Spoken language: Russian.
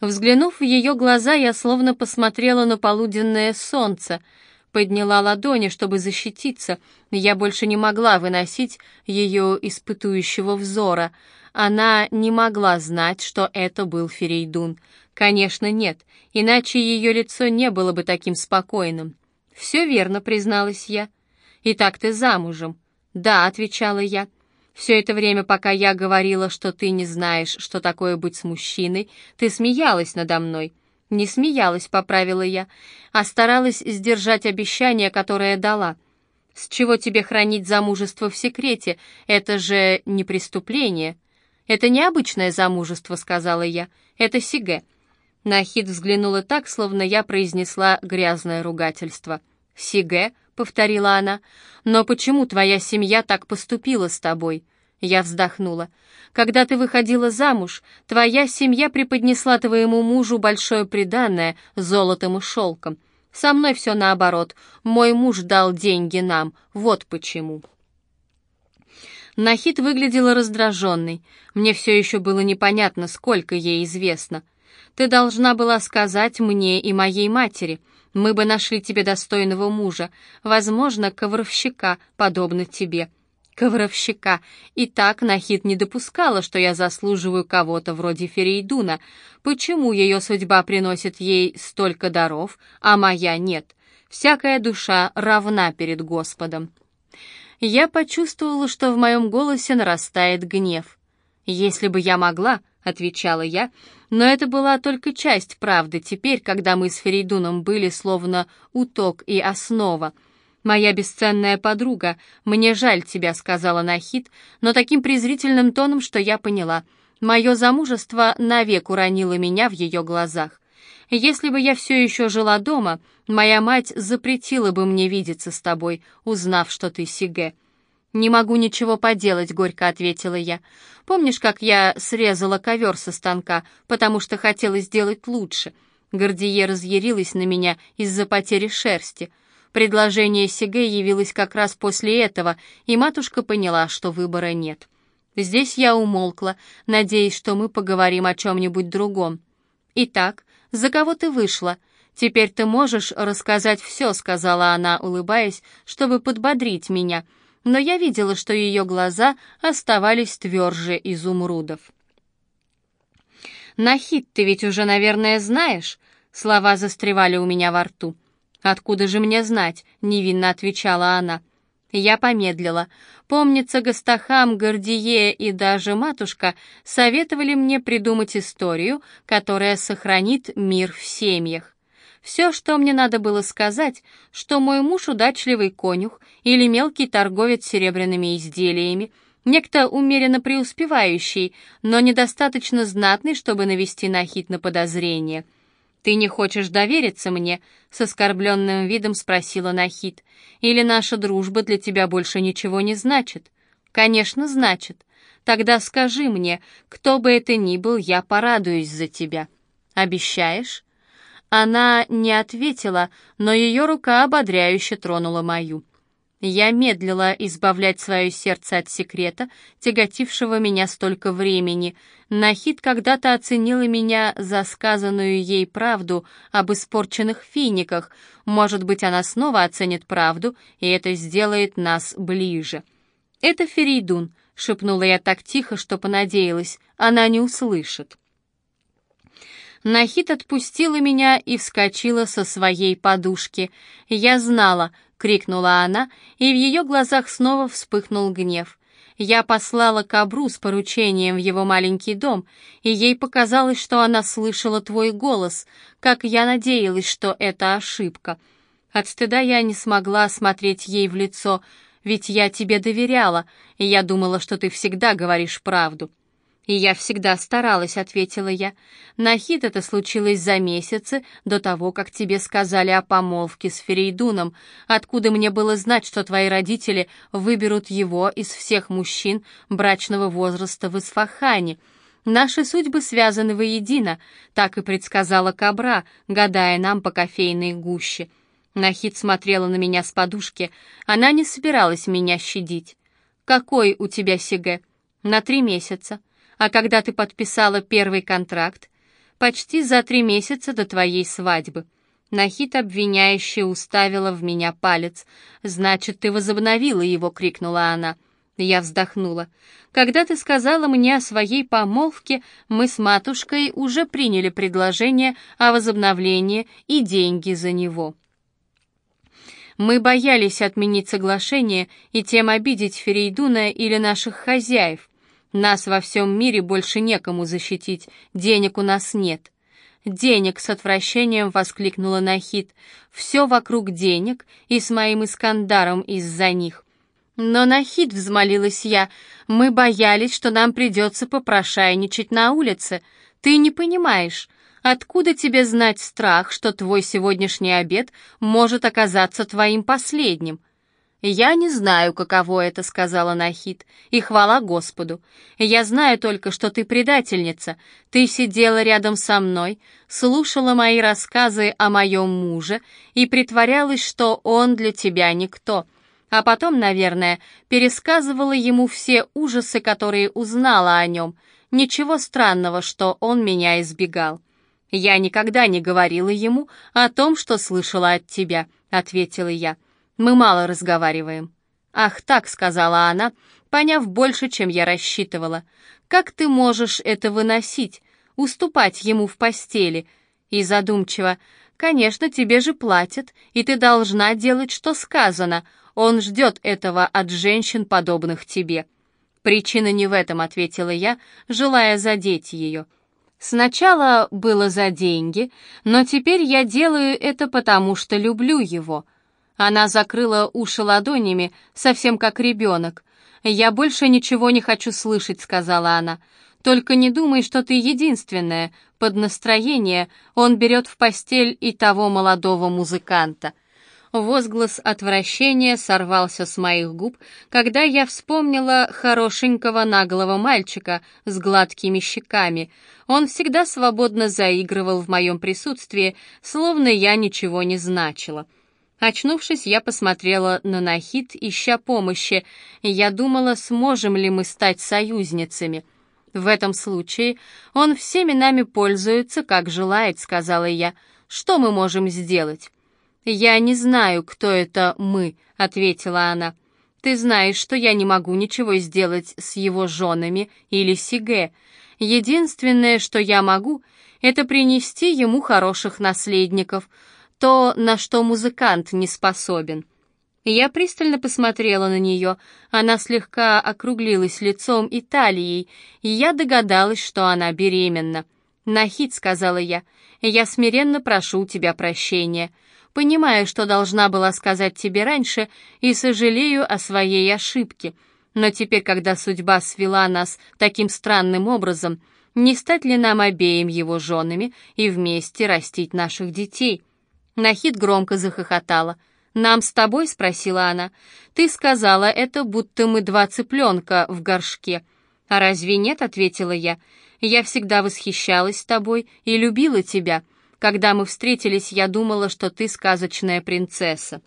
Взглянув в ее глаза, я словно посмотрела на полуденное солнце, подняла ладони, чтобы защититься. Я больше не могла выносить ее испытующего взора. Она не могла знать, что это был Ферейдун. Конечно, нет, иначе ее лицо не было бы таким спокойным. «Все верно», — призналась я. «Итак, ты замужем?» «Да», — отвечала я. «Все это время, пока я говорила, что ты не знаешь, что такое быть с мужчиной, ты смеялась надо мной». «Не смеялась», — поправила я, «а старалась сдержать обещание, которое дала». «С чего тебе хранить замужество в секрете? Это же не преступление». «Это необычное замужество», — сказала я. «Это Сиге». Нахид взглянула так, словно я произнесла грязное ругательство. «Сиге», — повторила она, — «но почему твоя семья так поступила с тобой?» Я вздохнула. «Когда ты выходила замуж, твоя семья преподнесла твоему мужу большое приданное золотом и шелком. Со мной все наоборот. Мой муж дал деньги нам. Вот почему». Нахид выглядела раздраженной. Мне все еще было непонятно, сколько ей известно. «Ты должна была сказать мне и моей матери. Мы бы нашли тебе достойного мужа, возможно, ковровщика, подобно тебе». Ковровщика. И так Нахид не допускала, что я заслуживаю кого-то вроде Ферейдуна. Почему ее судьба приносит ей столько даров, а моя нет? Всякая душа равна перед Господом я почувствовала, что в моем голосе нарастает гнев. «Если бы я могла», — отвечала я, но это была только часть правды теперь, когда мы с Ферейдуном были словно уток и основа. «Моя бесценная подруга, мне жаль тебя», — сказала Нахид, но таким презрительным тоном, что я поняла. Мое замужество навек уронило меня в ее глазах. Если бы я все еще жила дома, моя мать запретила бы мне видеться с тобой, узнав, что ты Сиге». «Не могу ничего поделать», — горько ответила я. «Помнишь, как я срезала ковер со станка, потому что хотела сделать лучше?» Гордие разъярилась на меня из-за потери шерсти. Предложение Сиге явилось как раз после этого, и матушка поняла, что выбора нет. Здесь я умолкла, надеясь, что мы поговорим о чем-нибудь другом. «Итак, за кого ты вышла? Теперь ты можешь рассказать все», — сказала она, улыбаясь, чтобы подбодрить меня, но я видела, что ее глаза оставались тверже изумрудов. «Нахид ты ведь уже, наверное, знаешь?» Слова застревали у меня во рту. «Откуда же мне знать?» — невинно отвечала она. Я помедлила. Помнится, Гастахам, Гордие и даже матушка советовали мне придумать историю, которая сохранит мир в семьях. Все, что мне надо было сказать, что мой муж удачливый конюх или мелкий торговец серебряными изделиями, некто умеренно преуспевающий, но недостаточно знатный, чтобы навести на хит на подозрение — «Ты не хочешь довериться мне?» — с оскорбленным видом спросила Нахид. «Или наша дружба для тебя больше ничего не значит?» «Конечно, значит. Тогда скажи мне, кто бы это ни был, я порадуюсь за тебя. Обещаешь?» Она не ответила, но ее рука ободряюще тронула мою. Я медлила избавлять свое сердце от секрета, тяготившего меня столько времени. Нахид когда-то оценила меня за сказанную ей правду об испорченных финиках. Может быть, она снова оценит правду, и это сделает нас ближе. «Это Ферейдун», — шепнула я так тихо, что понадеялась, она не услышит. Нахид отпустила меня и вскочила со своей подушки. Я знала, — крикнула она, и в ее глазах снова вспыхнул гнев. Я послала Кабру с поручением в его маленький дом, и ей показалось, что она слышала твой голос, как я надеялась, что это ошибка. От стыда я не смогла смотреть ей в лицо, ведь я тебе доверяла, и я думала, что ты всегда говоришь правду. «И я всегда старалась», — ответила я. «Нахид это случилось за месяцы до того, как тебе сказали о помолвке с Ферейдуном. Откуда мне было знать, что твои родители выберут его из всех мужчин брачного возраста в Исфахане?» Наши судьбы связаны воедино, так и предсказала Кабра, гадая нам по кофейной гуще. Нахид смотрела на меня с подушки. Она не собиралась меня щадить. «Какой у тебя Сиге?» «На три месяца. А когда ты подписала первый контракт? почти за три месяца до твоей свадьбы». Нахид обвиняюще уставила в меня палец. «Значит, ты возобновила его!» — крикнула она. Я вздохнула. «Когда ты сказала мне о своей помолвке, мы с матушкой уже приняли предложение о возобновлении и деньги за него». Мы боялись отменить соглашение и тем обидеть Ферейдуна или наших хозяев. Нас во всем мире больше некому защитить, денег у нас нет. «Денег!» — с отвращением воскликнула Нахид. «Все вокруг денег, и с моим Искандаром из-за них». «Но, Нахид!» — взмолилась я. «Мы боялись, что нам придется попрошайничать на улице. Ты не понимаешь. Откуда тебе знать страх, что твой сегодняшний обед может оказаться твоим последним? «Я не знаю, каково это», — сказала Нахид, — «и хвала Господу. Я знаю только, что ты предательница. Ты сидела рядом со мной, слушала мои рассказы о моем муже и притворялась, что он для тебя никто. А потом, наверное, пересказывала ему все ужасы, которые узнала о нем. Ничего странного, что он меня избегал». «Я никогда не говорила ему о том, что слышала от тебя», — ответила я. Мы мало разговариваем». «Ах так», — сказала она, поняв больше, чем я рассчитывала. «Как ты можешь это выносить, уступать ему в постели?» И задумчиво, «Конечно, тебе же платят, и ты должна делать, что сказано. Он ждет этого от женщин, подобных тебе». «Причина не в этом», — ответила я, желая задеть ее. «Сначала было за деньги, но теперь я делаю это потому, что люблю его». Она закрыла уши ладонями, совсем как ребенок. «Я больше ничего не хочу слышать», — сказала она. «Только не думай, что ты единственная. Под настроение он берет в постель и того молодого музыканта». Возглас отвращения сорвался с моих губ, когда я вспомнила хорошенького наглого мальчика с гладкими щеками. Он всегда свободно заигрывал в моем присутствии, словно я ничего не значила. Очнувшись, я посмотрела на Нахид, ища помощи. Я думала, сможем ли мы стать союзницами. В этом случае он всеми нами пользуется, как желает, сказала я. Что мы можем сделать? Я не знаю, кто это мы, ответила она. Ты знаешь, что я не могу ничего сделать с его женами или Сиге. Единственное, что я могу, это принести ему хороших наследников — то, на что музыкант не способен. Я пристально посмотрела на нее. Она слегка округлилась лицом и талией, и я догадалась, что она беременна. «Нахид», — сказала я, — «я смиренно прошу у тебя прощения. Понимаю, что должна была сказать тебе раньше, и сожалею о своей ошибке. Но теперь, когда судьба свела нас таким странным образом, не стать ли нам обеим его женами и вместе растить наших детей?» Нахид громко захохотала. «Нам с тобой?» — спросила она. «Ты сказала это, будто мы два цыпленка в горшке». «А разве нет?» — ответила я. «Я всегда восхищалась тобой и любила тебя. Когда мы встретились, я думала, что ты сказочная принцесса».